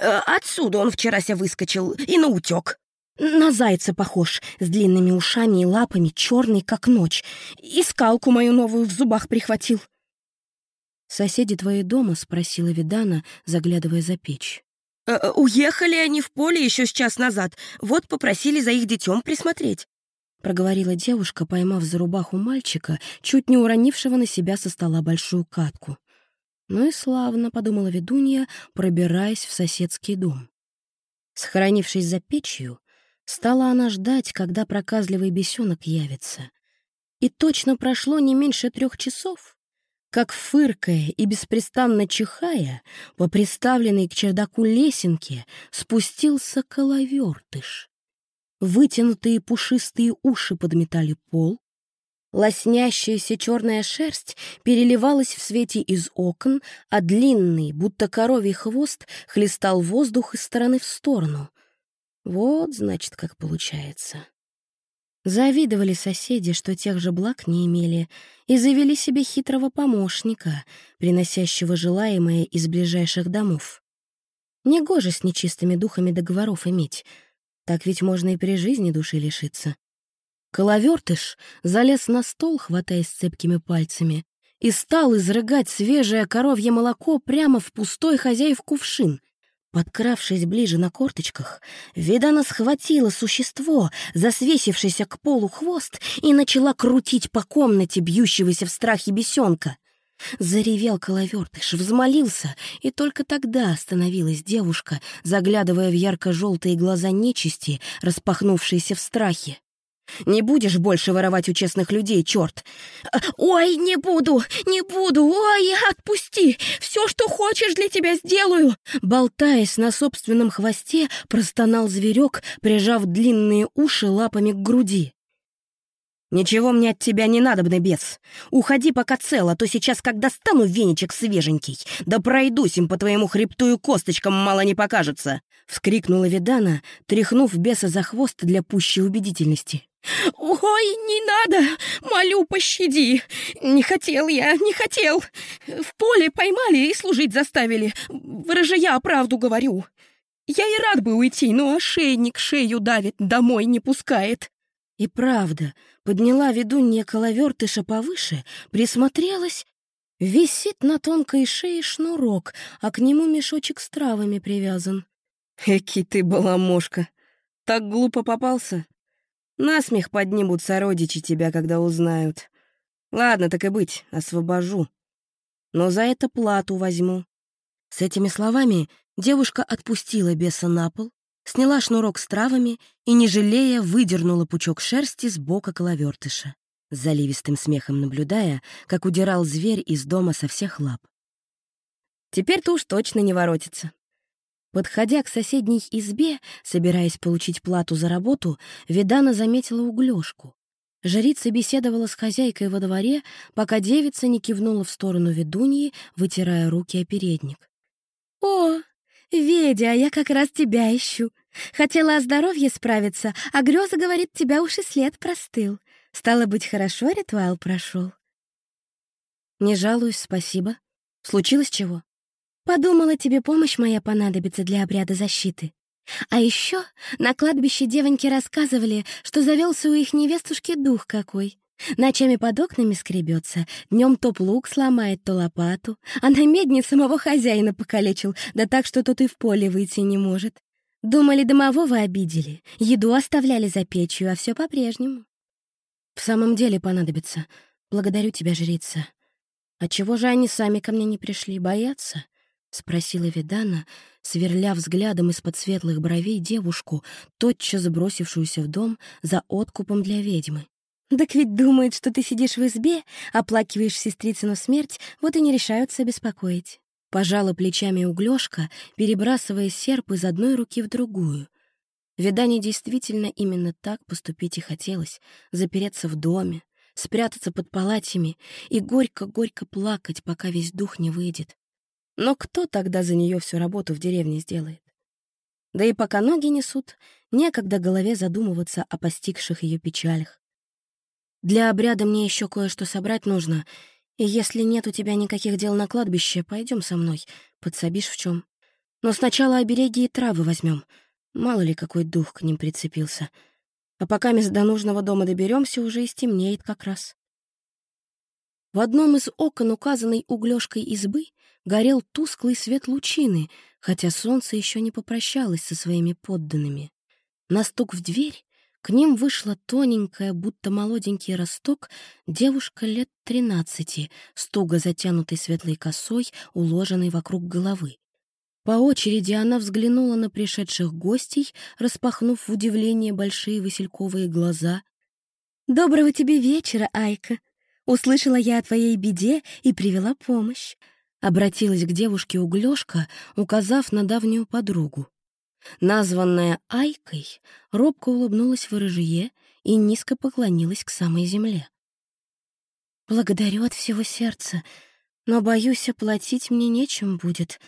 «Э, «Отсюда он вчерася выскочил и наутек», на зайца похож, с длинными ушами и лапами, черный, как ночь. И скалку мою новую в зубах прихватил. «Соседи твои дома?» — спросила Видана, заглядывая за печь. «Э -э, «Уехали они в поле еще с час назад. Вот попросили за их детем присмотреть», — проговорила девушка, поймав за рубаху мальчика, чуть не уронившего на себя со стола большую катку. «Ну и славно», — подумала ведунья, пробираясь в соседский дом. Схоронившись за печью, стала она ждать, когда проказливый бесенок явится. И точно прошло не меньше трех часов, как, фыркая и беспрестанно чихая, по приставленной к чердаку лесенке спустился коловертыш. Вытянутые пушистые уши подметали пол, лоснящаяся черная шерсть переливалась в свете из окон, а длинный, будто коровий хвост, хлестал воздух из стороны в сторону. Вот, значит, как получается. Завидовали соседи, что тех же благ не имели, и завели себе хитрого помощника, приносящего желаемое из ближайших домов. Негоже с нечистыми духами договоров иметь, так ведь можно и при жизни души лишиться. Коловертыш залез на стол, хватаясь цепкими пальцами, и стал изрыгать свежее коровье молоко прямо в пустой хозяев кувшин, Подкравшись ближе на корточках, Видана схватила существо, засвесившееся к полу хвост, и начала крутить по комнате бьющегося в страхе бесенка. Заревел коловертыш, взмолился, и только тогда остановилась девушка, заглядывая в ярко-желтые глаза нечисти, распахнувшиеся в страхе. «Не будешь больше воровать у честных людей, черт!» «Ой, не буду, не буду! Ой, отпусти! Все, что хочешь, для тебя сделаю!» Болтаясь на собственном хвосте, простонал зверек, прижав длинные уши лапами к груди. «Ничего мне от тебя не надо, бес. Уходи пока цело, то сейчас, как достану веничек свеженький, да пройдусь им по твоему хребту и косточкам мало не покажется!» — вскрикнула Видана, тряхнув беса за хвост для пущей убедительности. «Ой, не надо! Молю, пощади! Не хотел я, не хотел! В поле поймали и служить заставили. Выража я правду говорю. Я и рад бы уйти, но ошейник шею давит, домой не пускает». И правда, подняла ведунья коловертыша повыше, присмотрелась. Висит на тонкой шее шнурок, а к нему мешочек с травами привязан. Эки ты баламошка! Так глупо попался. Насмех поднимут сородичи тебя, когда узнают. Ладно, так и быть, освобожу. Но за это плату возьму. С этими словами девушка отпустила беса на пол, сняла шнурок с травами и, не жалея, выдернула пучок шерсти с бока коловертыша, с заливистым смехом наблюдая, как удирал зверь из дома со всех лап. Теперь-то уж точно не воротится. Подходя к соседней избе, собираясь получить плату за работу, Видана заметила углёшку. Жрица беседовала с хозяйкой во дворе, пока девица не кивнула в сторону ведуньи, вытирая руки о передник. «О, Ведя, я как раз тебя ищу. Хотела о здоровье справиться, а греза, говорит, тебя уж и след простыл. Стало быть, хорошо ритуал прошел. Не жалуюсь, спасибо. Случилось чего? Подумала, тебе помощь моя понадобится для обряда защиты. А еще на кладбище девоньки рассказывали, что завелся у их невестушки дух какой. Ночами под окнами скребется, днем то плуг сломает, то лопату, а на медне самого хозяина покалечил, да так, что тот и в поле выйти не может. Думали, домового обидели, еду оставляли за печью, а все по-прежнему. В самом деле понадобится. Благодарю тебя, жрица. А чего же они сами ко мне не пришли, боятся? — спросила Видана, сверля взглядом из-под светлых бровей девушку, тотчас бросившуюся в дом за откупом для ведьмы. «Так ведь думают, что ты сидишь в избе, оплакиваешь сестрицыну смерть, вот и не решаются беспокоить. Пожала плечами углёшка, перебрасывая серп из одной руки в другую. Видане действительно именно так поступить и хотелось — запереться в доме, спрятаться под палатями и горько-горько плакать, пока весь дух не выйдет. Но кто тогда за нее всю работу в деревне сделает? Да и пока ноги несут, некогда голове задумываться о постигших ее печалях. Для обряда мне еще кое-что собрать нужно — и если нет у тебя никаких дел на кладбище, пойдем со мной, подсобишь в чем. Но сначала обереги и травы возьмем. Мало ли какой дух к ним прицепился. А пока мы до нужного дома доберемся, уже и стемнеет как раз. В одном из окон указанной углёшкой избы горел тусклый свет лучины, хотя солнце еще не попрощалось со своими подданными. На стук в дверь к ним вышла тоненькая, будто молоденький росток, девушка лет тринадцати, с туго затянутой светлой косой, уложенной вокруг головы. По очереди она взглянула на пришедших гостей, распахнув в удивление большие васильковые глаза. «Доброго тебе вечера, Айка! Услышала я о твоей беде и привела помощь», — обратилась к девушке углёшка, указав на давнюю подругу. Названная Айкой, робко улыбнулась ворожье и низко поклонилась к самой земле. «Благодарю от всего сердца, но, боюсь, оплатить мне нечем будет.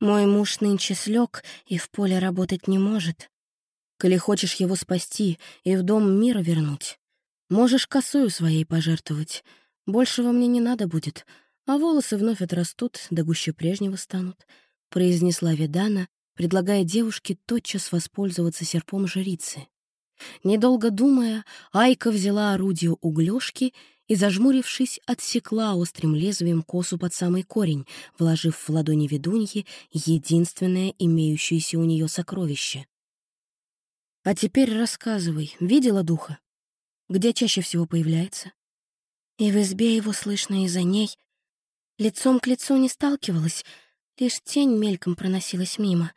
Мой муж нынче слег и в поле работать не может. Коли хочешь его спасти и в дом мира вернуть, можешь косою своей пожертвовать. Большего мне не надо будет, а волосы вновь отрастут, да гуще прежнего станут», — произнесла Видана, предлагая девушке тотчас воспользоваться серпом жрицы. Недолго думая, Айка взяла орудие углёшки и, зажмурившись, отсекла острым лезвием косу под самый корень, вложив в ладони ведуньи единственное имеющееся у нее сокровище. «А теперь рассказывай, видела духа? Где чаще всего появляется?» «И в избе его слышно, и за ней. Лицом к лицу не сталкивалась, лишь тень мельком проносилась мимо.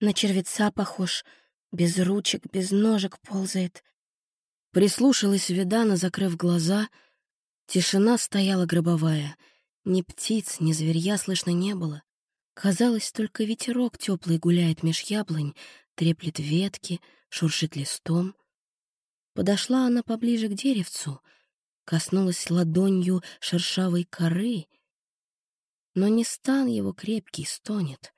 На червеца похож, без ручек, без ножек ползает. Прислушалась Видана, закрыв глаза. Тишина стояла гробовая. Ни птиц, ни зверья слышно не было. Казалось, только ветерок теплый гуляет меж яблонь, треплет ветки, шуршит листом. Подошла она поближе к деревцу, коснулась ладонью шершавой коры, но не стан его крепкий стонет,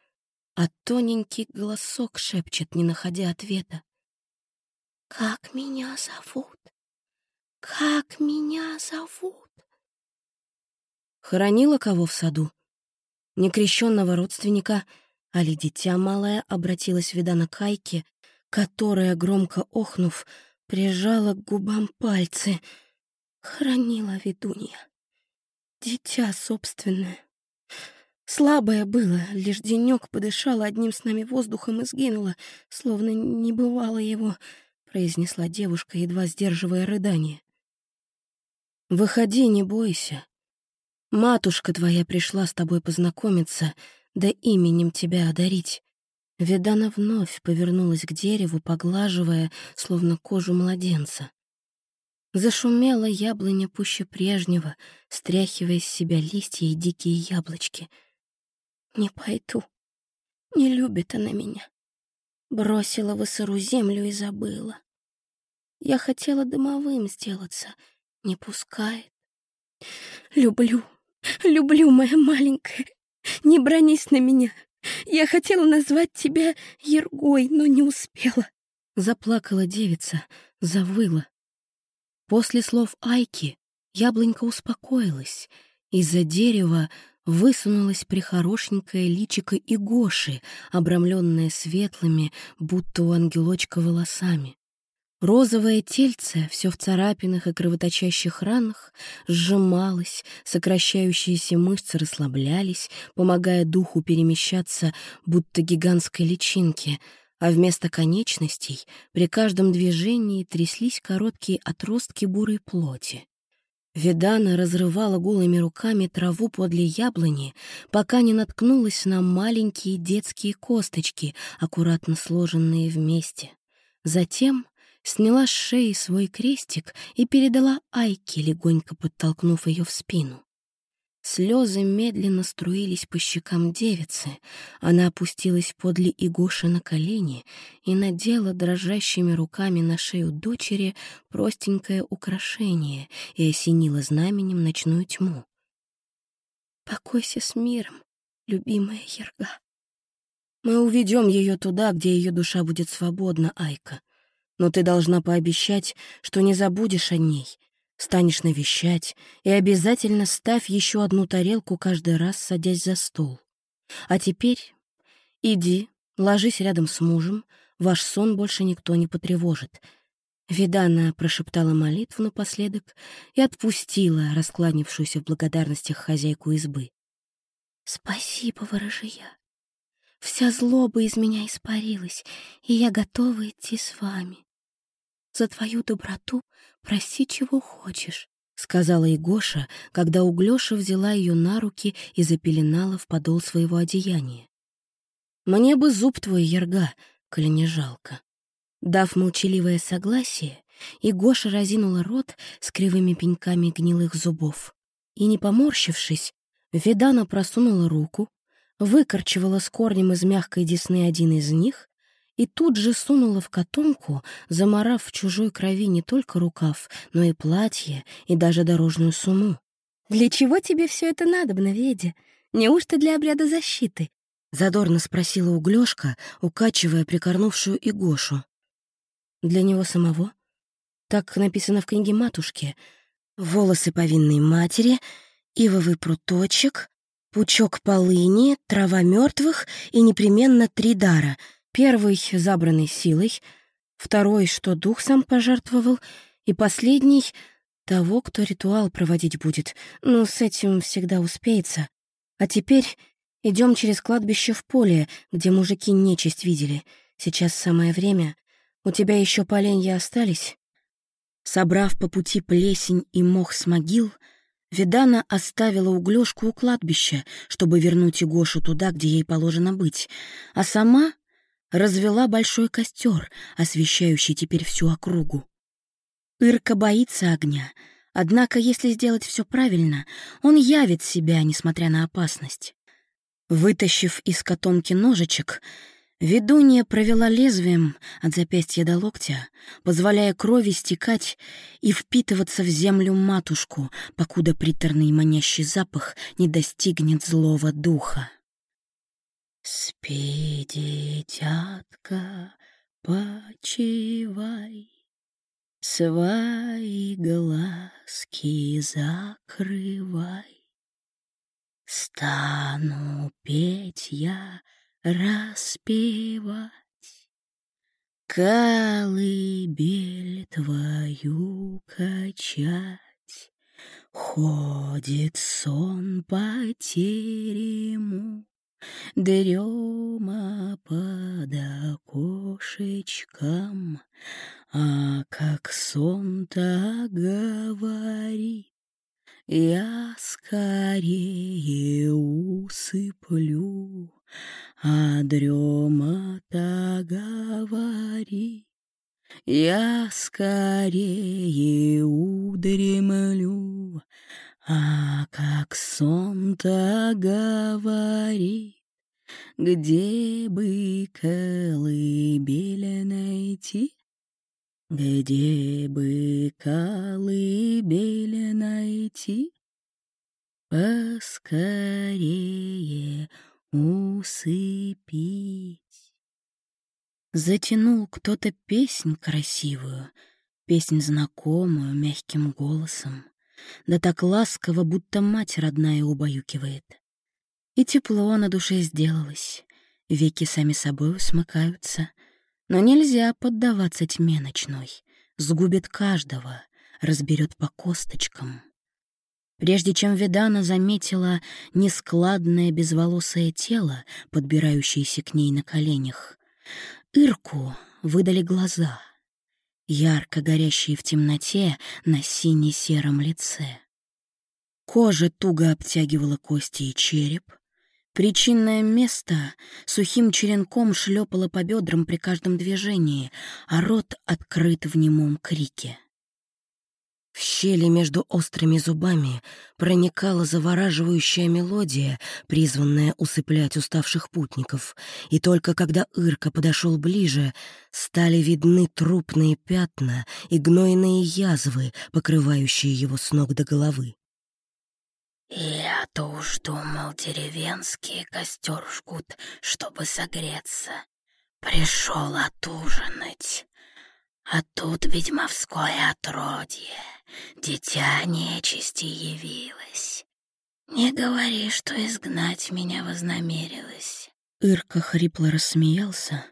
а тоненький голосок шепчет, не находя ответа. «Как меня зовут? Как меня зовут?» Хоронила кого в саду? Некрещенного родственника, а ли дитя малое обратилась вида на Кайке, которая, громко охнув, прижала к губам пальцы. Хранила ведунья. Дитя собственное. Слабое было, лишь денек подышала одним с нами воздухом и сгинула, словно не бывало его, произнесла девушка, едва сдерживая рыдание. «Выходи, не бойся. Матушка твоя пришла с тобой познакомиться, да именем тебя одарить. Ведана вновь повернулась к дереву, поглаживая, словно кожу младенца. Зашумела яблоня пуще прежнего, стряхивая с себя листья и дикие яблочки. «Не пойду. Не любит она меня. Бросила в сыру землю и забыла. Я хотела домовым сделаться, не пускает. Люблю, люблю, моя маленькая. Не бронись на меня, я хотела назвать тебя Ергой, но не успела. Заплакала девица, завыла. После слов Айки яблонька успокоилась. Из-за дерева высунулась прихорошенькая личико Игоши, обрамленная светлыми, будто у ангелочка волосами. Розовое тельце, все в царапинах и кровоточащих ранах, сжималось, сокращающиеся мышцы расслаблялись, помогая духу перемещаться, будто гигантской личинке, а вместо конечностей при каждом движении тряслись короткие отростки бурой плоти. Видана разрывала голыми руками траву подле яблони, пока не наткнулась на маленькие детские косточки, аккуратно сложенные вместе. Затем сняла с шеи свой крестик и передала Айке, легонько подтолкнув ее в спину. Слезы медленно струились по щекам девицы. Она опустилась подле Игоши на колени и надела дрожащими руками на шею дочери простенькое украшение и осенила знаменем ночную тьму. «Покойся с миром, любимая Ерга. Мы уведем ее туда, где ее душа будет свободна, Айка но ты должна пообещать, что не забудешь о ней, станешь навещать и обязательно ставь еще одну тарелку каждый раз, садясь за стол. А теперь иди, ложись рядом с мужем, ваш сон больше никто не потревожит». Видана прошептала молитву напоследок и отпустила раскланившуюся в благодарностях хозяйку избы. «Спасибо, ворожия. Вся злоба из меня испарилась, и я готова идти с вами. За твою доброту проси, чего хочешь», — сказала Егоша, когда Углёша взяла ее на руки и запеленала в подол своего одеяния. «Мне бы зуб твой, Ерга, коли не жалко». Дав молчаливое согласие, Игоша разинула рот с кривыми пеньками гнилых зубов. И, не поморщившись, Видана просунула руку, выкорчевала с корнем из мягкой десны один из них и тут же сунула в котомку, заморав в чужой крови не только рукав, но и платье, и даже дорожную сумму. «Для чего тебе все это надо, Ведя? Неужто для обряда защиты?» — задорно спросила Углёшка, укачивая прикорнувшую Игошу. «Для него самого?» Так написано в книге матушки. «Волосы повинной матери, ивовый пруточек, пучок полыни, трава мертвых и непременно три дара — Первый — забранный силой, второй, что дух сам пожертвовал, и последний — того, кто ритуал проводить будет. Ну, с этим всегда успеется. А теперь идем через кладбище в поле, где мужики нечисть видели. Сейчас самое время. У тебя еще поленья остались?» Собрав по пути плесень и мох с могил, Видана оставила углёшку у кладбища, чтобы вернуть Игошу туда, где ей положено быть, а сама развела большой костер, освещающий теперь всю округу. Ирка боится огня, однако если сделать все правильно, он явит себя, несмотря на опасность. Вытащив из котомки ножичек, ведунья провела лезвием от запястья до локтя, позволяя крови стекать и впитываться в землю матушку, покуда приторный манящий запах не достигнет злого духа. «Спи, дитятка, почивай, свои глазки закрывай. Стану петь я, распевать, Колыбель твою качать. Ходит сон по терему, Дрема под окошечком, А как сон-то говорит, Я скорее усыплю, А дрема-то говорит, Я скорее удремлю, а как сон-то говорит, Где бы колыбель найти? Где бы колыбель найти? Поскорее усыпить. Затянул кто-то песнь красивую, Песнь знакомую, мягким голосом да так ласково, будто мать родная убаюкивает. И тепло на душе сделалось, веки сами собой усмыкаются, но нельзя поддаваться тьме ночной, сгубит каждого, разберет по косточкам. Прежде чем Ведана заметила нескладное безволосое тело, подбирающееся к ней на коленях, Ирку выдали глаза — ярко горящие в темноте на сине-сером лице. Кожа туго обтягивала кости и череп. Причинное место сухим черенком шлепало по бедрам при каждом движении, а рот открыт в немом крике. В щели между острыми зубами проникала завораживающая мелодия, призванная усыплять уставших путников, и только когда Ирка подошел ближе, стали видны трупные пятна и гнойные язвы, покрывающие его с ног до головы. «Я-то уж думал, деревенские костер жгут, чтобы согреться. Пришел отужинать». А тут ведьмовское отродье, дитя нечисти явилось. Не говори, что изгнать меня вознамерилась. Ирка хрипло рассмеялся,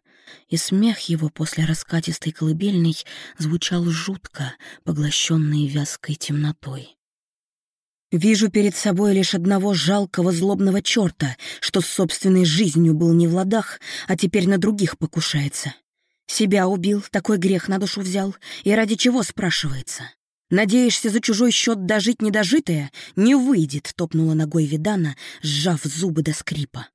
и смех его после раскатистой колыбельной звучал жутко, поглощенный вязкой темнотой. Вижу перед собой лишь одного жалкого злобного черта, что с собственной жизнью был не в ладах, а теперь на других покушается. Себя убил, такой грех на душу взял. И ради чего, спрашивается? Надеешься за чужой счет дожить недожитое? Не выйдет, топнула ногой Видана, сжав зубы до скрипа.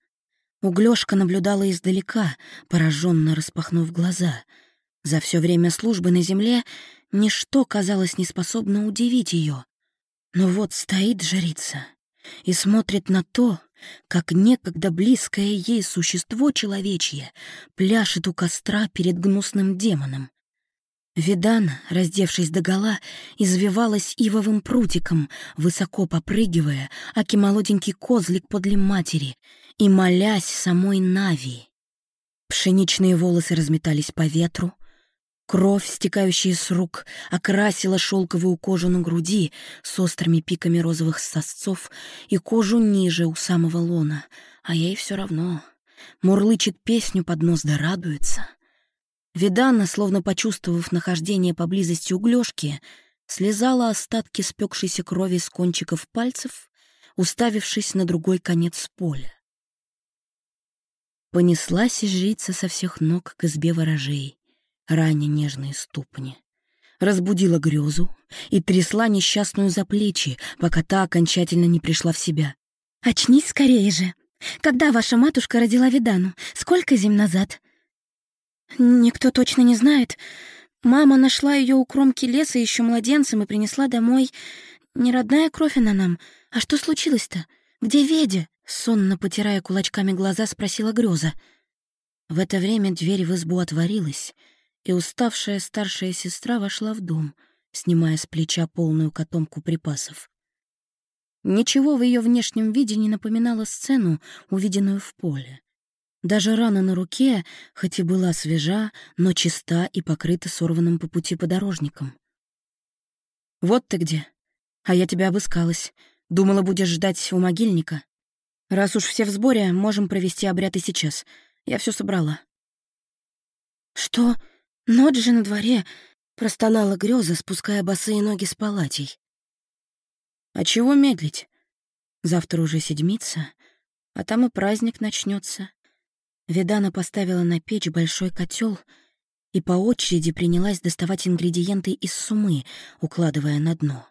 Углёшка наблюдала издалека, пораженно распахнув глаза. За все время службы на земле ничто, казалось, не способно удивить ее. Но вот стоит жрица и смотрит на то, как некогда близкое ей существо человечье пляшет у костра перед гнусным демоном. Видана, раздевшись догола, извивалась ивовым прутиком, высоко попрыгивая, аки молоденький козлик подле матери, и молясь самой Нави. Пшеничные волосы разметались по ветру, Кровь, стекающая с рук, окрасила шелковую кожу на груди с острыми пиками розовых сосцов и кожу ниже у самого лона, а ей все равно. Мурлычет песню под нос да радуется. Видана, словно почувствовав нахождение поблизости углежки, слезала остатки спекшейся крови с кончиков пальцев, уставившись на другой конец поля. Понеслась жрица со всех ног к избе ворожей раня нежные ступни. разбудила грезу и трясла несчастную за плечи, пока та окончательно не пришла в себя. «Очнись скорее же! Когда ваша матушка родила Видану? Сколько зим назад?» «Никто точно не знает. Мама нашла ее у кромки леса еще младенцем и принесла домой. Не родная кровь она нам. А что случилось-то? Где Ведя?» Сонно потирая кулачками глаза, спросила Грёза. В это время дверь в избу отворилась, и уставшая старшая сестра вошла в дом, снимая с плеча полную котомку припасов. Ничего в ее внешнем виде не напоминало сцену, увиденную в поле. Даже рана на руке, хоть и была свежа, но чиста и покрыта сорванным по пути подорожником. «Вот ты где. А я тебя обыскалась. Думала, будешь ждать у могильника. Раз уж все в сборе, можем провести обряд и сейчас. Я все собрала». «Что? Ночь же на дворе!» — простонала греза, спуская босые ноги с палатей. А чего медлить? Завтра уже седмица, а там и праздник начнется. Ведана поставила на печь большой котел и по очереди принялась доставать ингредиенты из сумы, укладывая на дно.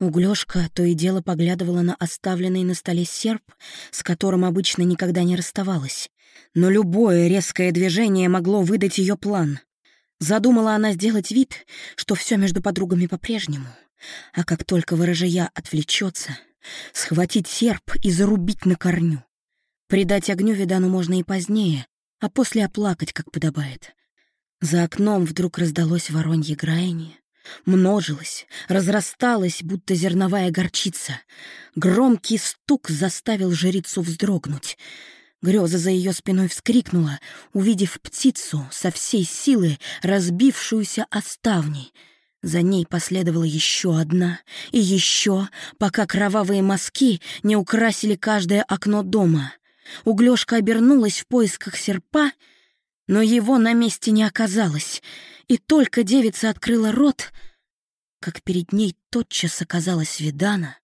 Углёшка то и дело поглядывала на оставленный на столе серп, с которым обычно никогда не расставалась. Но любое резкое движение могло выдать ее план. Задумала она сделать вид, что все между подругами по-прежнему — а как только ворожая отвлечется, схватить серп и зарубить на корню. Придать огню видану можно и позднее, а после оплакать, как подобает. За окном вдруг раздалось воронье граяние. Множилось, разрасталось, будто зерновая горчица. Громкий стук заставил жрицу вздрогнуть. Греза за ее спиной вскрикнула, увидев птицу со всей силы, разбившуюся о ставни — за ней последовала еще одна и еще, пока кровавые мазки не украсили каждое окно дома. Углёшка обернулась в поисках серпа, но его на месте не оказалось, и только девица открыла рот, как перед ней тотчас оказалась Видана,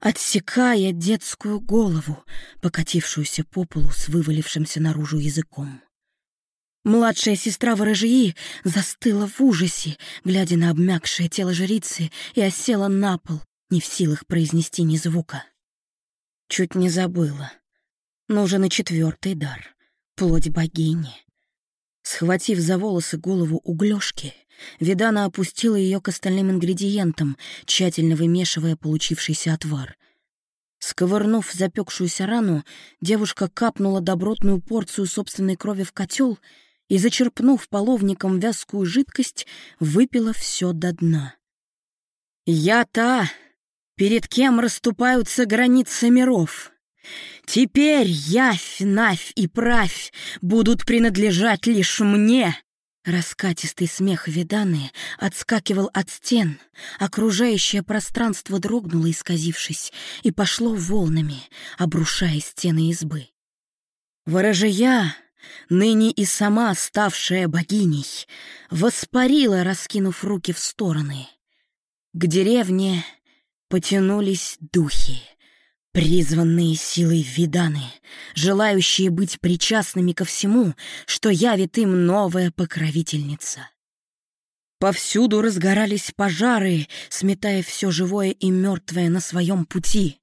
отсекая детскую голову, покатившуюся по полу с вывалившимся наружу языком. Младшая сестра ворожьи застыла в ужасе, глядя на обмякшее тело жрицы, и осела на пол, не в силах произнести ни звука. Чуть не забыла. Нужен и четвертый дар — плоть богини. Схватив за волосы голову углёшки, Видана опустила ее к остальным ингредиентам, тщательно вымешивая получившийся отвар. Сковырнув запекшуюся рану, девушка капнула добротную порцию собственной крови в котел — и, зачерпнув половником вязкую жидкость, выпила все до дна. «Я та, перед кем расступаются границы миров. Теперь явь, навь и правь будут принадлежать лишь мне». Раскатистый смех Виданы отскакивал от стен, окружающее пространство дрогнуло, исказившись, и пошло волнами, обрушая стены избы. Ворожая ныне и сама ставшая богиней, воспарила, раскинув руки в стороны. К деревне потянулись духи, призванные силой Виданы, желающие быть причастными ко всему, что явит им новая покровительница. Повсюду разгорались пожары, сметая все живое и мертвое на своем пути.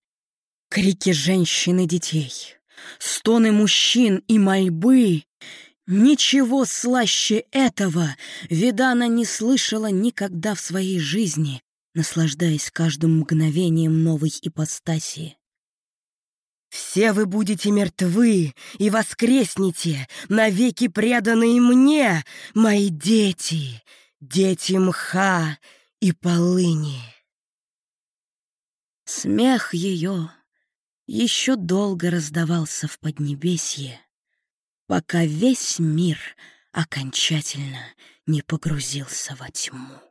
Крики женщин и детей — стоны мужчин и мольбы. Ничего слаще этого Видана не слышала никогда в своей жизни, наслаждаясь каждым мгновением новой ипостаси. «Все вы будете мертвы и воскреснете, навеки преданные мне, мои дети, дети мха и полыни!» Смех ее еще долго раздавался в Поднебесье, пока весь мир окончательно не погрузился во тьму.